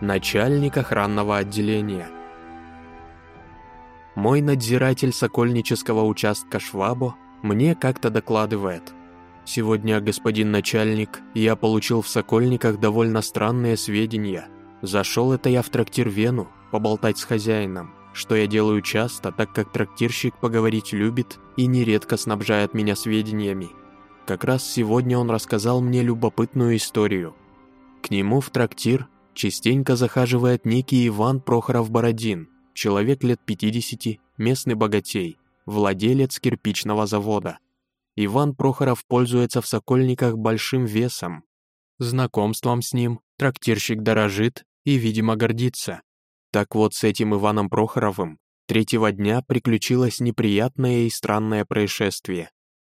Начальник охранного отделения. Мой надзиратель сокольнического участка Швабо мне как-то докладывает. Сегодня, господин начальник, я получил в Сокольниках довольно странные сведения. Зашел это я в трактир Вену, поболтать с хозяином, что я делаю часто, так как трактирщик поговорить любит и нередко снабжает меня сведениями. Как раз сегодня он рассказал мне любопытную историю. К нему в трактир частенько захаживает некий Иван Прохоров-Бородин, человек лет 50, местный богатей, владелец кирпичного завода. Иван Прохоров пользуется в Сокольниках большим весом. Знакомством с ним трактирщик дорожит и, видимо, гордится. Так вот, с этим Иваном Прохоровым третьего дня приключилось неприятное и странное происшествие.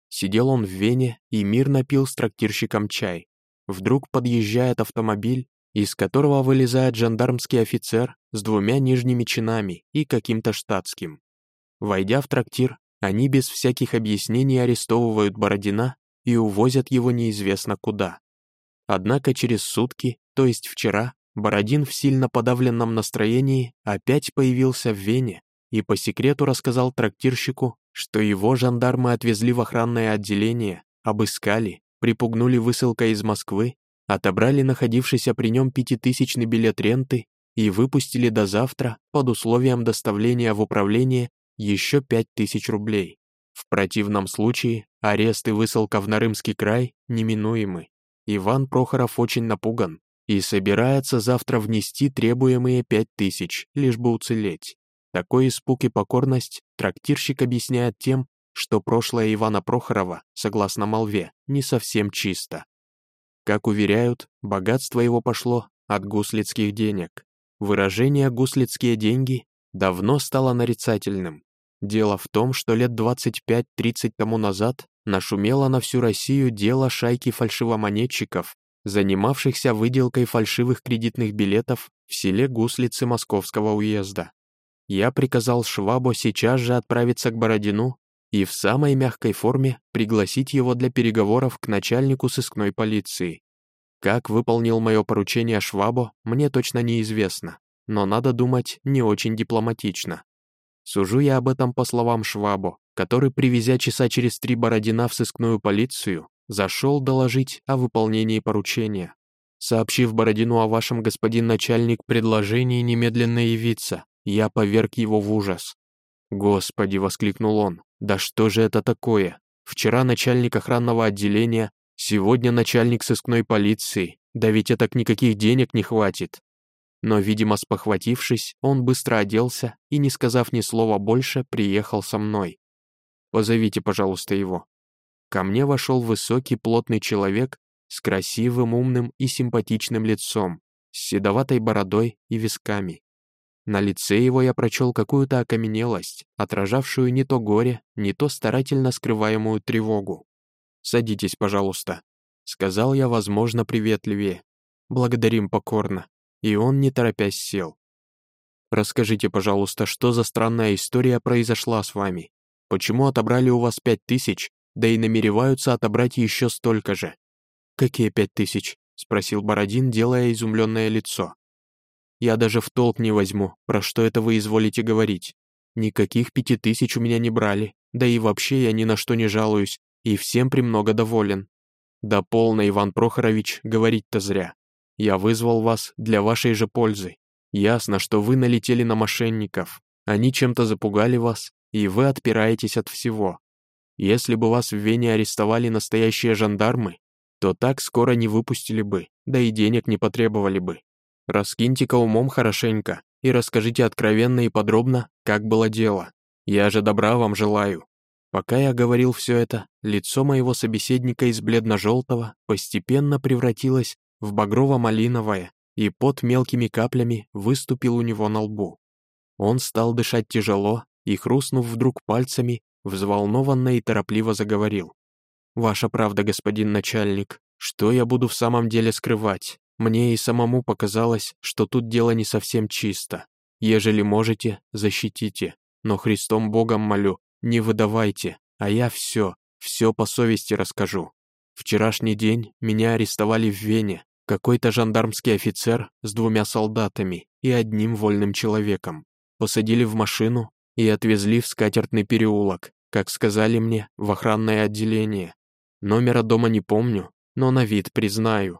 Сидел он в Вене и мирно пил с трактирщиком чай. Вдруг подъезжает автомобиль из которого вылезает жандармский офицер с двумя нижними чинами и каким-то штатским. Войдя в трактир, они без всяких объяснений арестовывают Бородина и увозят его неизвестно куда. Однако через сутки, то есть вчера, Бородин в сильно подавленном настроении опять появился в Вене и по секрету рассказал трактирщику, что его жандармы отвезли в охранное отделение, обыскали, припугнули высылкой из Москвы отобрали находившийся при нем пятитысячный билет ренты и выпустили до завтра под условием доставления в управление еще пять тысяч рублей. В противном случае арест и высылка в Нарымский край неминуемы. Иван Прохоров очень напуган и собирается завтра внести требуемые пять тысяч, лишь бы уцелеть. Такой испуг и покорность трактирщик объясняет тем, что прошлое Ивана Прохорова, согласно молве, не совсем чисто. Как уверяют, богатство его пошло от гуслицких денег. Выражение «гуслицкие деньги» давно стало нарицательным. Дело в том, что лет 25-30 тому назад нашумело на всю Россию дело шайки фальшивомонетчиков, занимавшихся выделкой фальшивых кредитных билетов в селе Гуслицы Московского уезда. Я приказал Швабо сейчас же отправиться к Бородину и в самой мягкой форме пригласить его для переговоров к начальнику сыскной полиции. Как выполнил мое поручение Швабо, мне точно неизвестно, но надо думать не очень дипломатично. Сужу я об этом по словам Швабо, который, привезя часа через три Бородина в сыскную полицию, зашел доложить о выполнении поручения. Сообщив Бородину о вашем господин начальник предложении немедленно явиться, я поверг его в ужас. «Господи!» — воскликнул он. «Да что же это такое? Вчера начальник охранного отделения, сегодня начальник сыскной полиции. Да ведь это никаких денег не хватит». Но, видимо, спохватившись, он быстро оделся и, не сказав ни слова больше, приехал со мной. «Позовите, пожалуйста, его». Ко мне вошел высокий плотный человек с красивым, умным и симпатичным лицом, с седоватой бородой и висками. На лице его я прочел какую-то окаменелость, отражавшую не то горе, не то старательно скрываемую тревогу. «Садитесь, пожалуйста», — сказал я, возможно, приветливее. «Благодарим покорно». И он, не торопясь, сел. «Расскажите, пожалуйста, что за странная история произошла с вами? Почему отобрали у вас пять тысяч, да и намереваются отобрать еще столько же?» «Какие пять тысяч?» — спросил Бородин, делая изумленное лицо. Я даже в толк не возьму, про что это вы изволите говорить. Никаких пяти тысяч у меня не брали, да и вообще я ни на что не жалуюсь, и всем премного доволен. Да полно, Иван Прохорович, говорить-то зря. Я вызвал вас для вашей же пользы. Ясно, что вы налетели на мошенников. Они чем-то запугали вас, и вы отпираетесь от всего. Если бы вас в Вене арестовали настоящие жандармы, то так скоро не выпустили бы, да и денег не потребовали бы. Раскиньте-ка умом хорошенько и расскажите откровенно и подробно, как было дело. Я же добра вам желаю». Пока я говорил все это, лицо моего собеседника из бледно-желтого постепенно превратилось в багрово-малиновое, и под мелкими каплями выступил у него на лбу. Он стал дышать тяжело и, хрустнув вдруг пальцами, взволнованно и торопливо заговорил. «Ваша правда, господин начальник, что я буду в самом деле скрывать? Мне и самому показалось, что тут дело не совсем чисто. Ежели можете, защитите. Но Христом Богом молю, не выдавайте, а я все, все по совести расскажу. Вчерашний день меня арестовали в Вене, Какой-то жандармский офицер с двумя солдатами и одним вольным человеком. Посадили в машину и отвезли в скатертный переулок, как сказали мне, в охранное отделение. Номера дома не помню, но на вид признаю.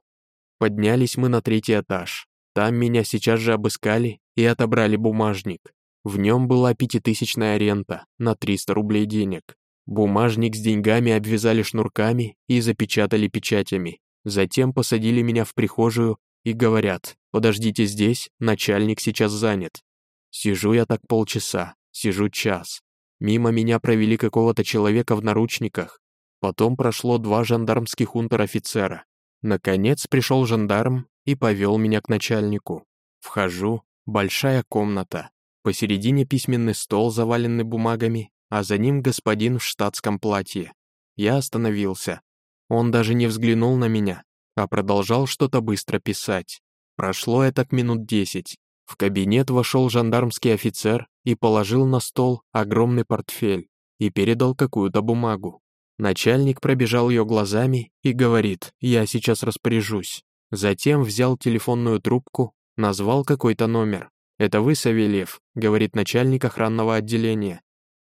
Поднялись мы на третий этаж. Там меня сейчас же обыскали и отобрали бумажник. В нем была пятитысячная рента на 300 рублей денег. Бумажник с деньгами обвязали шнурками и запечатали печатями. Затем посадили меня в прихожую и говорят, подождите здесь, начальник сейчас занят. Сижу я так полчаса, сижу час. Мимо меня провели какого-то человека в наручниках. Потом прошло два жандармских унтер-офицера. Наконец пришел жандарм и повел меня к начальнику. Вхожу, большая комната. Посередине письменный стол, заваленный бумагами, а за ним господин в штатском платье. Я остановился. Он даже не взглянул на меня, а продолжал что-то быстро писать. Прошло это минут десять. В кабинет вошел жандармский офицер и положил на стол огромный портфель и передал какую-то бумагу. Начальник пробежал ее глазами и говорит «Я сейчас распоряжусь». Затем взял телефонную трубку, назвал какой-то номер. «Это вы, Савельев?» — говорит начальник охранного отделения.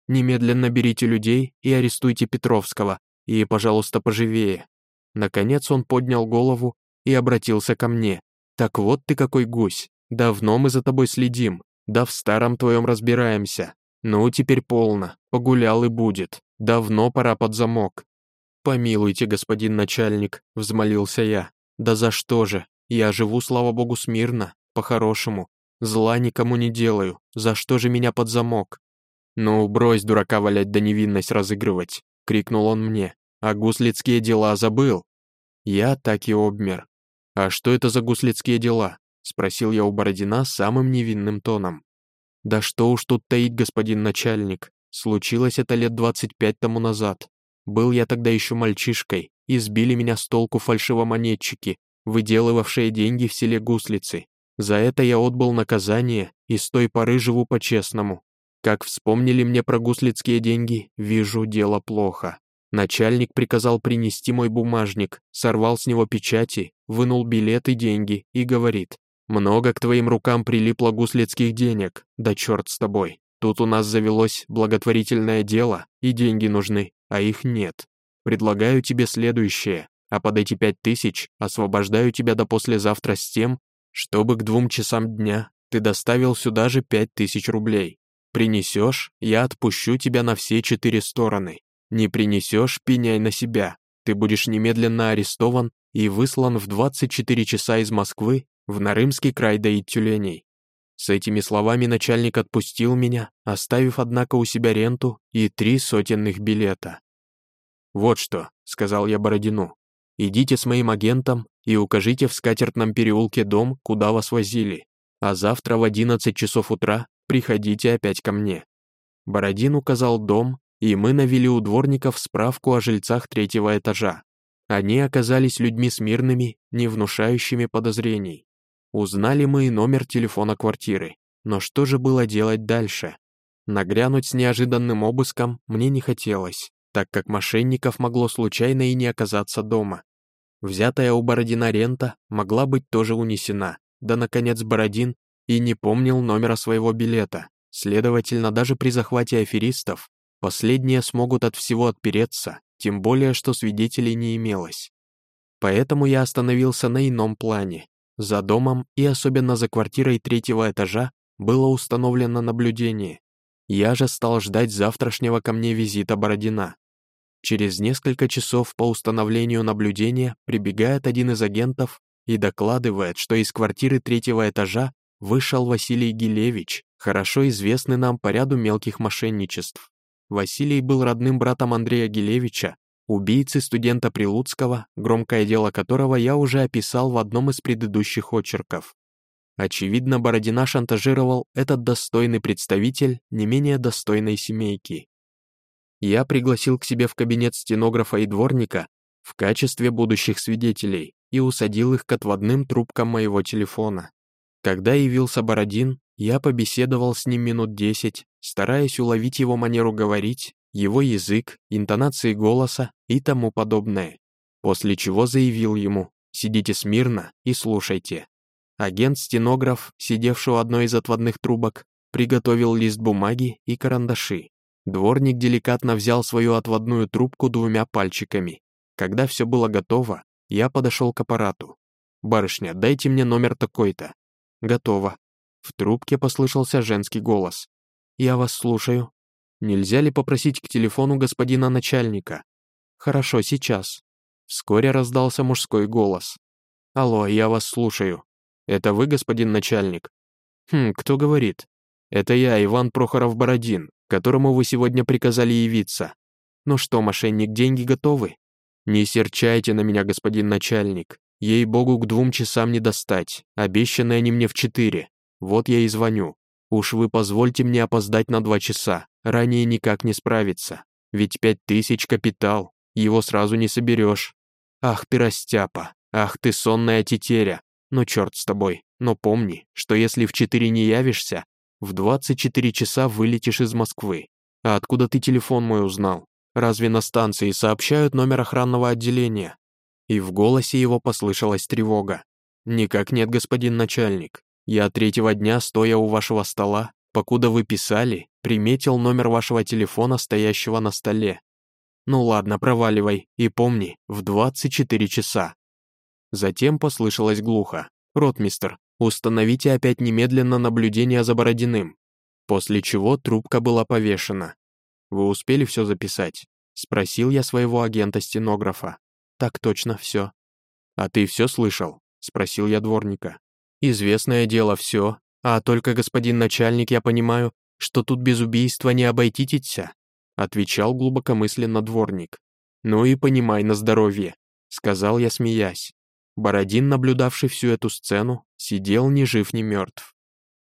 Немедленно берите людей и арестуйте Петровского, и, пожалуйста, поживее». Наконец он поднял голову и обратился ко мне. «Так вот ты какой гусь. Давно мы за тобой следим. Да в старом твоем разбираемся. Ну, теперь полно. Погулял и будет. Давно пора под замок». «Помилуйте, господин начальник», — взмолился я. «Да за что же? Я живу, слава богу, смирно, по-хорошему. Зла никому не делаю. За что же меня под замок?» «Ну, брось дурака валять да невинность разыгрывать», — крикнул он мне. «А гуслицкие дела забыл?» Я так и обмер. «А что это за гуслицкие дела?» — спросил я у Бородина самым невинным тоном. «Да что уж тут таить, господин начальник. Случилось это лет двадцать пять тому назад. Был я тогда еще мальчишкой, и сбили меня с толку фальшивомонетчики, выделывавшие деньги в селе Гуслицы. За это я отбыл наказание, и с той поры живу по-честному. Как вспомнили мне про гуслицкие деньги, вижу, дело плохо. Начальник приказал принести мой бумажник, сорвал с него печати, вынул билет и деньги и говорит, «Много к твоим рукам прилипло гуслицких денег, да черт с тобой. Тут у нас завелось благотворительное дело, и деньги нужны, а их нет. Предлагаю тебе следующее, а под эти пять тысяч освобождаю тебя до послезавтра с тем, чтобы к двум часам дня ты доставил сюда же пять тысяч рублей. Принесешь, я отпущу тебя на все четыре стороны. Не принесешь, пеняй на себя. Ты будешь немедленно арестован и выслан в 24 часа из Москвы в Нарымский край доить тюленей. С этими словами начальник отпустил меня, оставив, однако, у себя ренту и три сотенных билета. «Вот что», — сказал я Бородину, — «идите с моим агентом и укажите в скатертном переулке дом, куда вас возили, а завтра в 11 часов утра приходите опять ко мне». Бородин указал дом, и мы навели у дворников справку о жильцах третьего этажа. Они оказались людьми смирными, не внушающими подозрений. Узнали мы и номер телефона квартиры. Но что же было делать дальше? Нагрянуть с неожиданным обыском мне не хотелось, так как мошенников могло случайно и не оказаться дома. Взятая у Бородина рента могла быть тоже унесена, да, наконец, Бородин и не помнил номера своего билета. Следовательно, даже при захвате аферистов, последние смогут от всего отпереться, тем более, что свидетелей не имелось. Поэтому я остановился на ином плане. За домом и особенно за квартирой третьего этажа было установлено наблюдение. Я же стал ждать завтрашнего ко мне визита Бородина. Через несколько часов по установлению наблюдения прибегает один из агентов и докладывает, что из квартиры третьего этажа вышел Василий Гилевич, хорошо известный нам по ряду мелких мошенничеств. Василий был родным братом Андрея Гилевича, убийцы студента Прилуцкого, громкое дело которого я уже описал в одном из предыдущих очерков. Очевидно, Бородина шантажировал этот достойный представитель не менее достойной семейки. Я пригласил к себе в кабинет стенографа и дворника в качестве будущих свидетелей и усадил их к отводным трубкам моего телефона. Когда явился Бородин, я побеседовал с ним минут десять, стараясь уловить его манеру говорить, его язык, интонации голоса и тому подобное, после чего заявил ему, Сидите смирно и слушайте». Агент-стенограф, сидевший у одной из отводных трубок, приготовил лист бумаги и карандаши. Дворник деликатно взял свою отводную трубку двумя пальчиками. Когда все было готово, я подошел к аппарату. «Барышня, дайте мне номер такой-то». «Готово». В трубке послышался женский голос. «Я вас слушаю. Нельзя ли попросить к телефону господина начальника?» «Хорошо, сейчас». Вскоре раздался мужской голос. «Алло, я вас слушаю. Это вы, господин начальник?» «Хм, кто говорит?» «Это я, Иван Прохоров-Бородин, которому вы сегодня приказали явиться. Ну что, мошенник, деньги готовы?» «Не серчайте на меня, господин начальник. Ей-богу, к двум часам не достать. Обещанные они мне в четыре. Вот я и звоню. Уж вы позвольте мне опоздать на два часа. Ранее никак не справиться. Ведь пять тысяч капитал. Его сразу не соберешь. Ах ты растяпа. Ах ты сонная тетеря. Ну черт с тобой. Но помни, что если в четыре не явишься, в 24 часа вылетишь из Москвы. А откуда ты телефон мой узнал? Разве на станции сообщают номер охранного отделения?» И в голосе его послышалась тревога. «Никак нет, господин начальник. Я третьего дня, стоя у вашего стола, покуда вы писали, приметил номер вашего телефона, стоящего на столе. Ну ладно, проваливай, и помни, в 24 часа». Затем послышалось глухо. «Ротмистер, Установите опять немедленно наблюдение за Бородиным. После чего трубка была повешена. Вы успели все записать? Спросил я своего агента-стенографа. Так точно, все. А ты все слышал? Спросил я дворника. Известное дело все, а только господин начальник, я понимаю, что тут без убийства не обойтитесь, отвечал глубокомысленно дворник. Ну и понимай на здоровье, сказал я, смеясь. Бородин, наблюдавший всю эту сцену, сидел ни жив, ни мертв.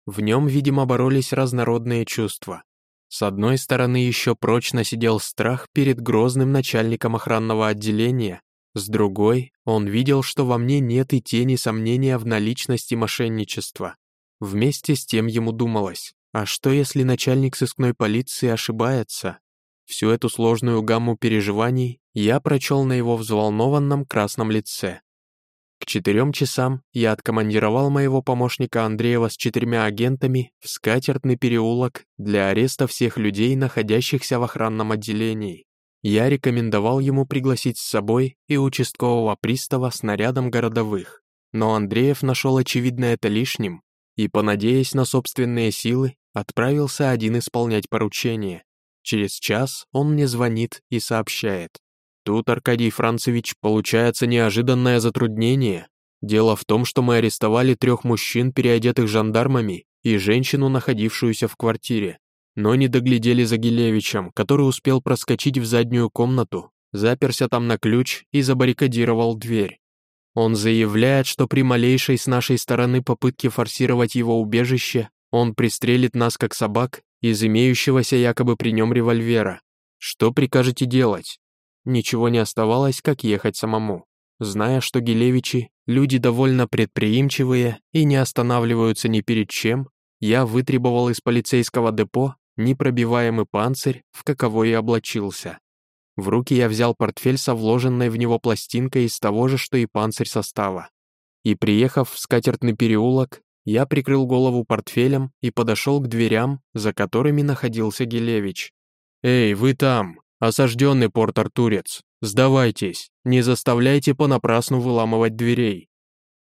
В нем, видимо, боролись разнородные чувства. С одной стороны, еще прочно сидел страх перед грозным начальником охранного отделения, с другой, он видел, что во мне нет и тени сомнения в наличности мошенничества. Вместе с тем ему думалось, а что если начальник сыскной полиции ошибается? Всю эту сложную гамму переживаний я прочел на его взволнованном красном лице. К четырем часам я откомандировал моего помощника Андреева с четырьмя агентами в скатертный переулок для ареста всех людей, находящихся в охранном отделении. Я рекомендовал ему пригласить с собой и участкового пристава с нарядом городовых. Но Андреев нашел очевидно это лишним и, понадеясь на собственные силы, отправился один исполнять поручение. Через час он мне звонит и сообщает. Тут, Аркадий Францевич, получается неожиданное затруднение. Дело в том, что мы арестовали трех мужчин, переодетых жандармами, и женщину, находившуюся в квартире. Но не доглядели за Гилевичем, который успел проскочить в заднюю комнату, заперся там на ключ и забаррикадировал дверь. Он заявляет, что при малейшей с нашей стороны попытке форсировать его убежище, он пристрелит нас как собак из имеющегося якобы при нем револьвера. Что прикажете делать? Ничего не оставалось, как ехать самому. Зная, что Гелевичи – люди довольно предприимчивые и не останавливаются ни перед чем, я вытребовал из полицейского депо непробиваемый панцирь, в каковой и облачился. В руки я взял портфель со вложенной в него пластинкой из того же, что и панцирь состава. И приехав в скатертный переулок, я прикрыл голову портфелем и подошел к дверям, за которыми находился Гелевич. «Эй, вы там!» «Осажденный порт-артурец, сдавайтесь, не заставляйте понапрасну выламывать дверей».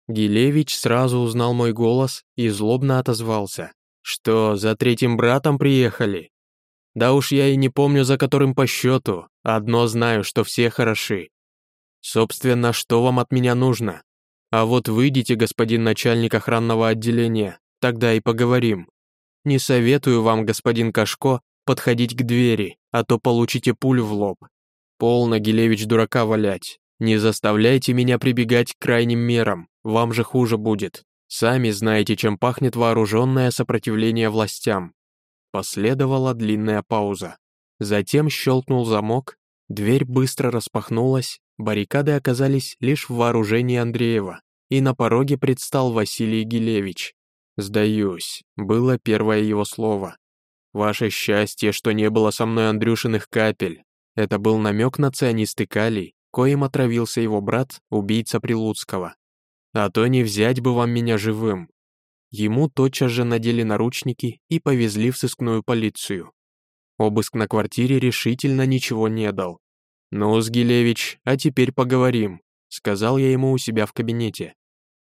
Гилевич сразу узнал мой голос и злобно отозвался. «Что, за третьим братом приехали?» «Да уж я и не помню, за которым по счету, одно знаю, что все хороши. Собственно, что вам от меня нужно? А вот выйдите, господин начальник охранного отделения, тогда и поговорим. Не советую вам, господин Кашко, подходить к двери, а то получите пулю в лоб. Полно, Гилевич, дурака валять. Не заставляйте меня прибегать к крайним мерам, вам же хуже будет. Сами знаете, чем пахнет вооруженное сопротивление властям. Последовала длинная пауза. Затем щелкнул замок, дверь быстро распахнулась, баррикады оказались лишь в вооружении Андреева, и на пороге предстал Василий Гилевич. «Сдаюсь», было первое его слово. Ваше счастье, что не было со мной Андрюшиных капель. Это был намек на цианистый калий, коим отравился его брат, убийца Прилуцкого. А то не взять бы вам меня живым. Ему тотчас же надели наручники и повезли в сыскную полицию. Обыск на квартире решительно ничего не дал. «Ну, Сгилевич, а теперь поговорим», — сказал я ему у себя в кабинете.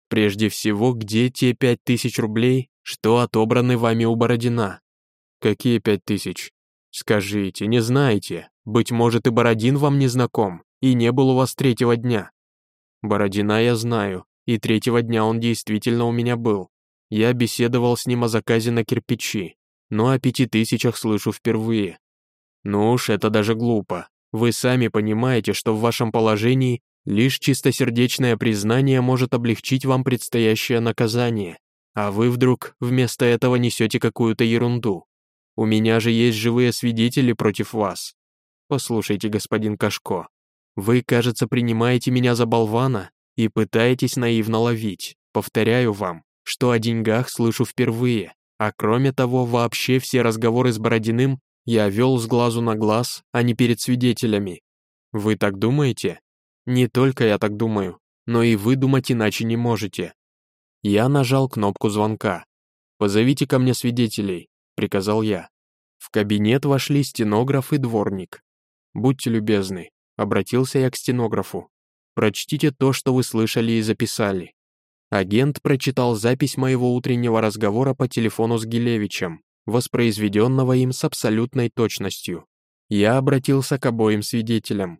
«Прежде всего, где те пять тысяч рублей, что отобраны вами у Бородина?» «Какие пять тысяч?» «Скажите, не знаете? Быть может, и Бородин вам не знаком, и не был у вас третьего дня». «Бородина я знаю, и третьего дня он действительно у меня был. Я беседовал с ним о заказе на кирпичи, но о пяти тысячах слышу впервые. Ну уж это даже глупо. Вы сами понимаете, что в вашем положении лишь чистосердечное признание может облегчить вам предстоящее наказание, а вы вдруг вместо этого несете какую-то ерунду. У меня же есть живые свидетели против вас. Послушайте, господин Кашко, вы, кажется, принимаете меня за болвана и пытаетесь наивно ловить. Повторяю вам, что о деньгах слышу впервые, а кроме того, вообще все разговоры с Бородиным я вел с глазу на глаз, а не перед свидетелями. Вы так думаете? Не только я так думаю, но и вы думать иначе не можете. Я нажал кнопку звонка. «Позовите ко мне свидетелей», — приказал я. В кабинет вошли стенограф и дворник. «Будьте любезны», — обратился я к стенографу. «Прочтите то, что вы слышали и записали. Агент прочитал запись моего утреннего разговора по телефону с Гилевичем, воспроизведенного им с абсолютной точностью. Я обратился к обоим свидетелям.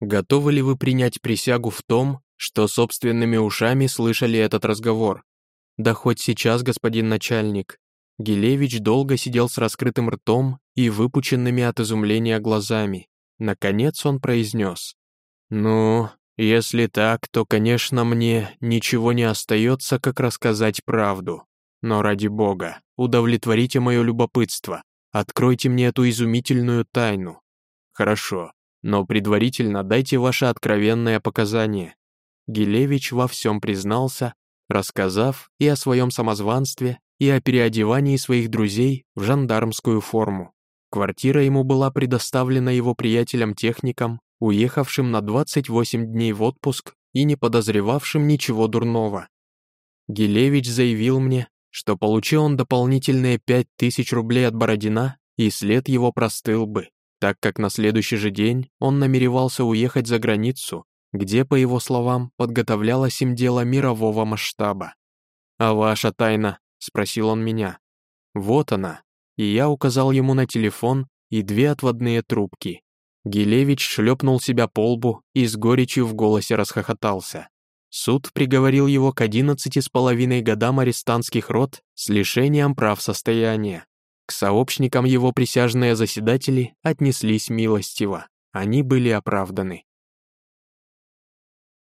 Готовы ли вы принять присягу в том, что собственными ушами слышали этот разговор? Да хоть сейчас, господин начальник. Гилевич долго сидел с раскрытым ртом и выпученными от изумления глазами. Наконец он произнес. «Ну, если так, то, конечно, мне ничего не остается, как рассказать правду. Но ради бога, удовлетворите мое любопытство, откройте мне эту изумительную тайну. Хорошо, но предварительно дайте ваше откровенное показание. Гилевич во всем признался, рассказав и о своем самозванстве, и о переодевании своих друзей в жандармскую форму. Квартира ему была предоставлена его приятелям-техникам уехавшим на 28 дней в отпуск и не подозревавшим ничего дурного. Гилевич заявил мне, что получил он дополнительные 5000 рублей от Бородина, и след его простыл бы, так как на следующий же день он намеревался уехать за границу, где, по его словам, подготовлялось им дело мирового масштаба. «А ваша тайна?» — спросил он меня. «Вот она». И я указал ему на телефон и две отводные трубки. Гилевич шлепнул себя по лбу и с горечью в голосе расхохотался. Суд приговорил его к одиннадцати с половиной годам арестантских род с лишением прав состояния. К сообщникам его присяжные заседатели отнеслись милостиво, они были оправданы.